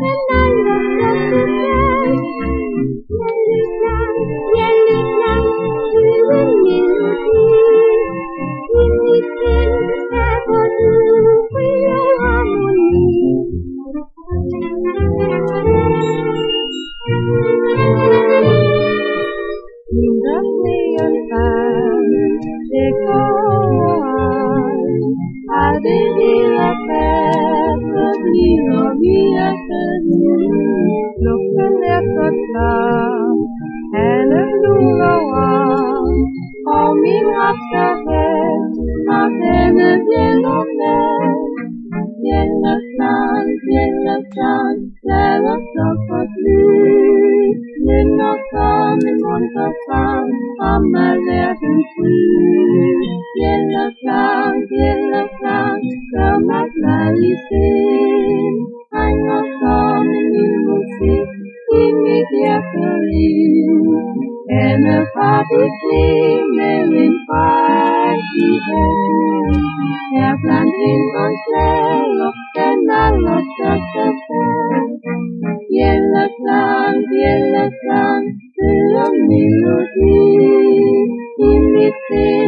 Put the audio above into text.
And sang Helen Dulawan Coming up the head Av denne bjellene Bjellesang, bjellesang Lær oss å få slut Nynner som en muntersang Om all verdens slut Bjellesang, bjellesang Som at meg i sinn hjerteliv Denne fattig med min fattighet Her blandt vinterens lærer Den aller største fred Bjelleklang, bjelleklang Hører melodi I mitt sinn og er